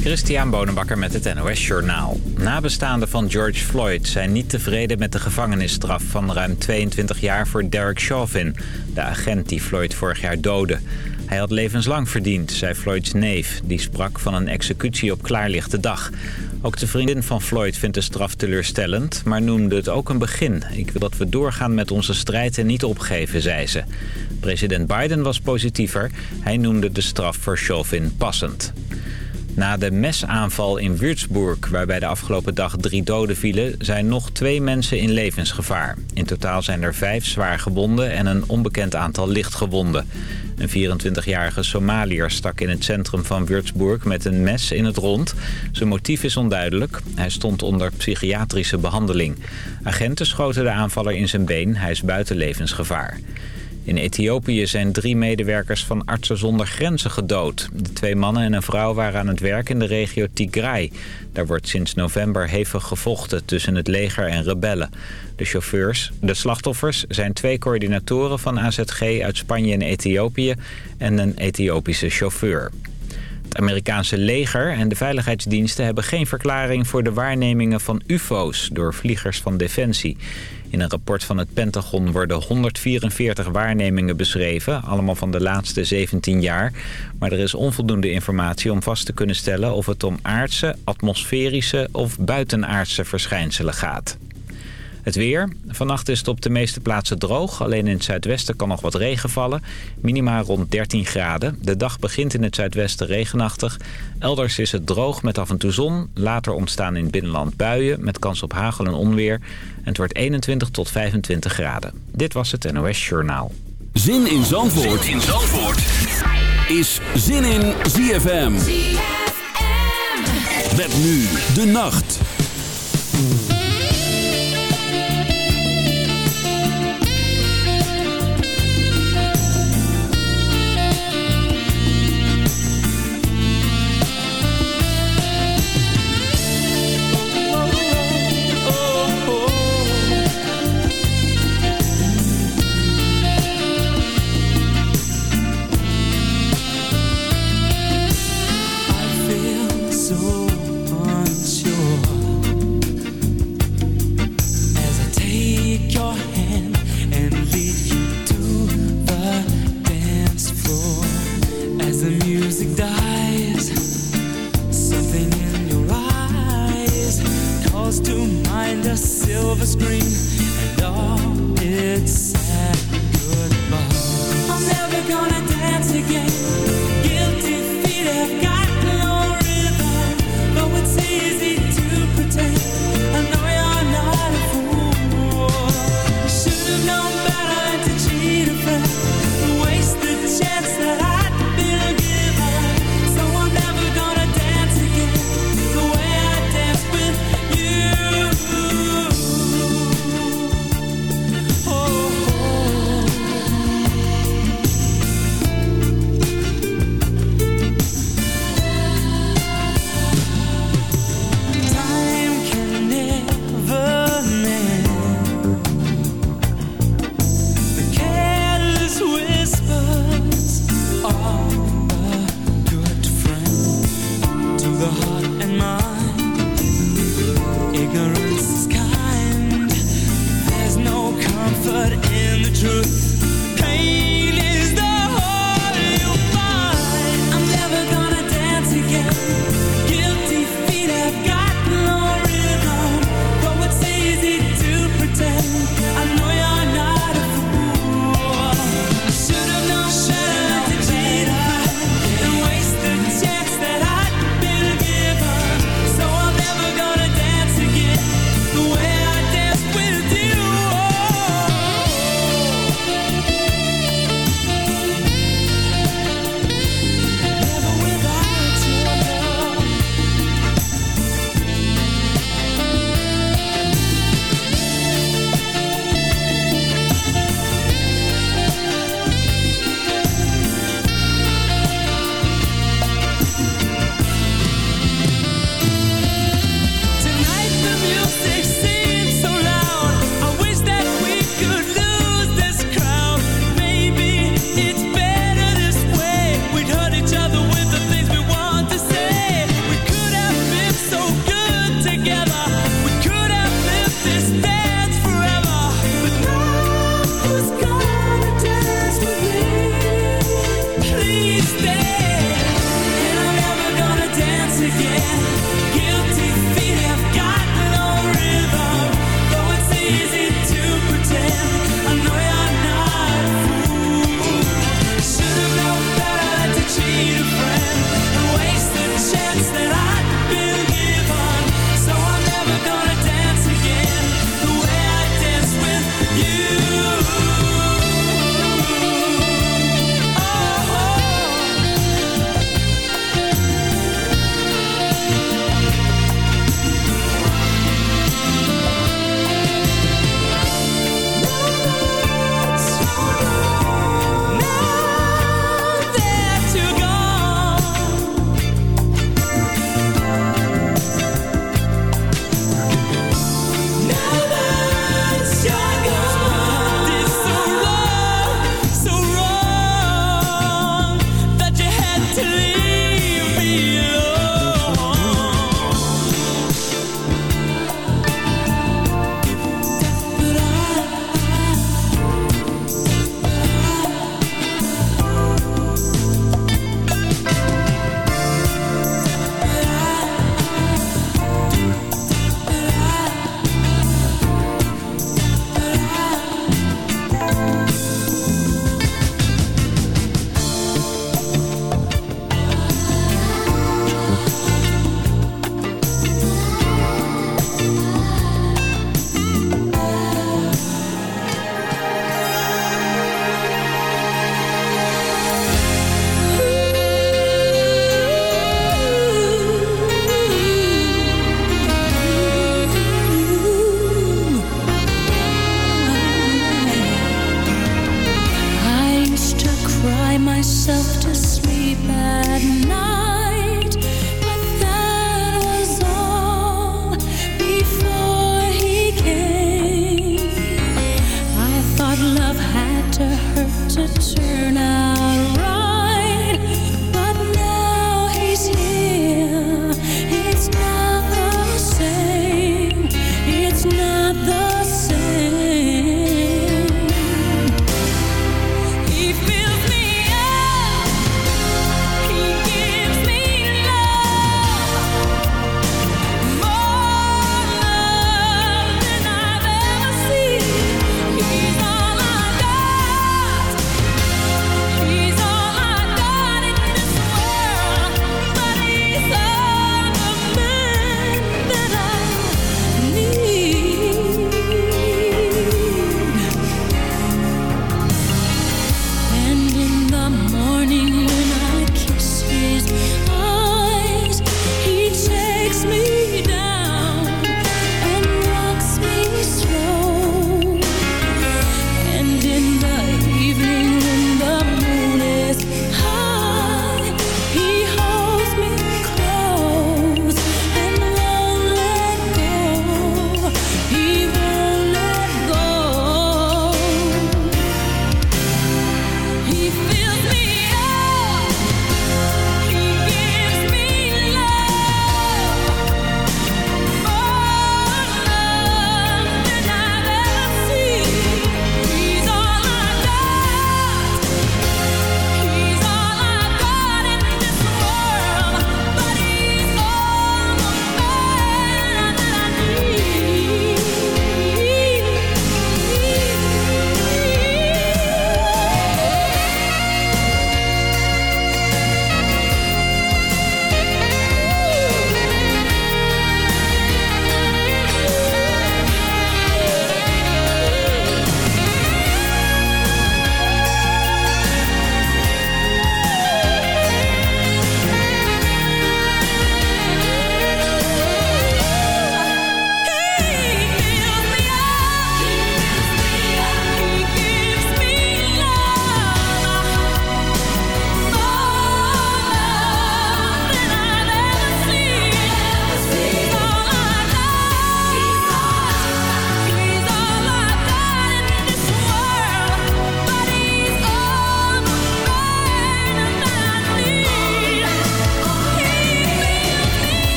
Christian Bonenbakker met het NOS Journaal. Nabestaanden van George Floyd zijn niet tevreden met de gevangenisstraf van ruim 22 jaar voor Derek Chauvin, de agent die Floyd vorig jaar doodde. Hij had levenslang verdiend, zei Floyds neef. Die sprak van een executie op klaarlichte dag. Ook de vriendin van Floyd vindt de straf teleurstellend, maar noemde het ook een begin. Ik wil dat we doorgaan met onze strijd en niet opgeven, zei ze. President Biden was positiever. Hij noemde de straf voor Chauvin passend. Na de mesaanval in Würzburg, waarbij de afgelopen dag drie doden vielen... zijn nog twee mensen in levensgevaar. In totaal zijn er vijf zwaar gewonden en een onbekend aantal lichtgewonden. Een 24-jarige Somaliër stak in het centrum van Würzburg met een mes in het rond. Zijn motief is onduidelijk. Hij stond onder psychiatrische behandeling. Agenten schoten de aanvaller in zijn been. Hij is buiten levensgevaar. In Ethiopië zijn drie medewerkers van Artsen zonder Grenzen gedood. De twee mannen en een vrouw waren aan het werk in de regio Tigray. Daar wordt sinds november hevig gevochten tussen het leger en rebellen. De chauffeurs, de slachtoffers zijn twee coördinatoren van AZG uit Spanje en Ethiopië... en een Ethiopische chauffeur. Het Amerikaanse leger en de veiligheidsdiensten hebben geen verklaring voor de waarnemingen van ufo's door vliegers van Defensie. In een rapport van het Pentagon worden 144 waarnemingen beschreven, allemaal van de laatste 17 jaar. Maar er is onvoldoende informatie om vast te kunnen stellen of het om aardse, atmosferische of buitenaardse verschijnselen gaat. Het weer. Vannacht is het op de meeste plaatsen droog. Alleen in het zuidwesten kan nog wat regen vallen. Minima rond 13 graden. De dag begint in het zuidwesten regenachtig. Elders is het droog met af en toe zon. Later ontstaan in het binnenland buien met kans op hagel en onweer. En het wordt 21 tot 25 graden. Dit was het NOS Journaal. Zin in Zandvoort, zin in Zandvoort. is Zin in ZFM. ZFM. Met nu de nacht.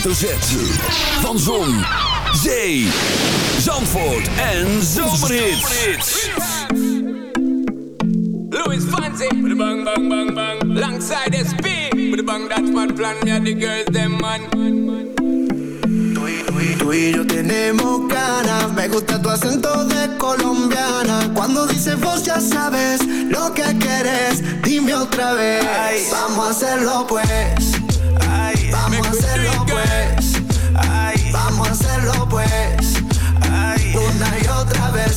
Hoofdletter Z. Van Zon, Zee, Zandvoort en Zomerhits. Louis Fancy, with a bang bang bang bang. Alongside SP, with a bang that's my plan. Me and the girls them man. Tú y yo tenemos ganas, me gusta tu acento de colombiana. Cuando dices vos ya sabes lo que quieres, dime otra vez. vamos a hacerlo pues.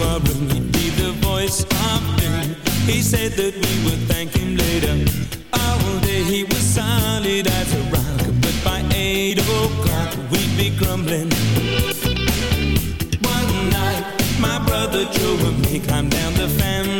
He'd be the voice of doom. He said that we would thank him later. All day he was solid as a rock, but by eight o'clock we'd be grumbling. One night, my brother Joe and me climbed down the family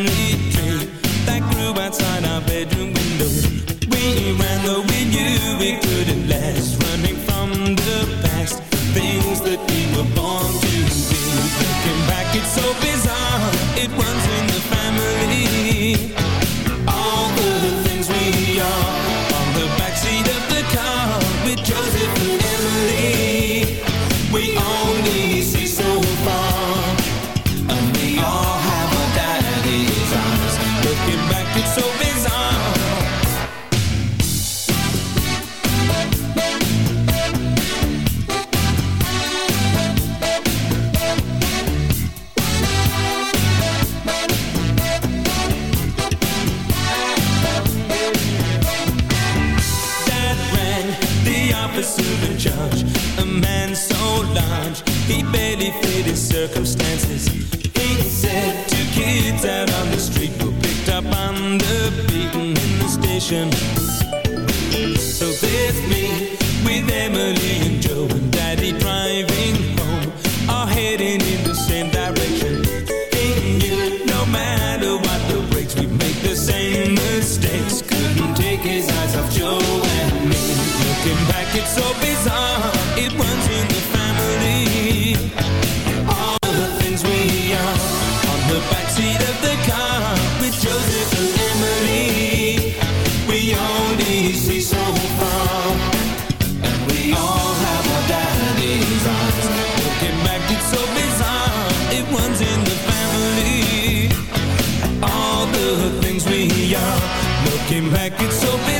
Looking back it's so bizarre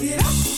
tirar.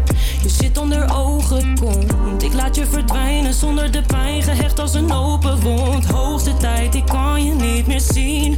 je zit onder ogen komt. Ik laat je verdwijnen zonder de pijn, gehecht als een open wond. Hoogste tijd, ik kan je niet meer zien,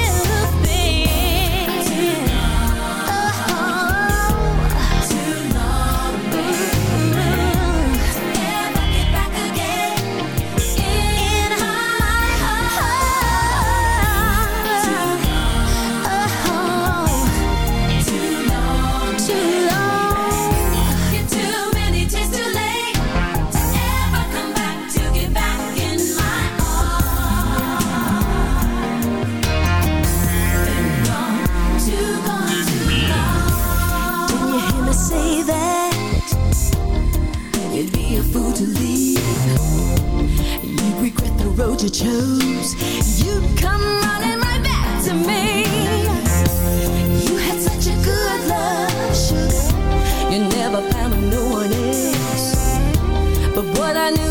you chose. You'd come running right back to me. You had such a good love, sugar. You never found no one else. But what I knew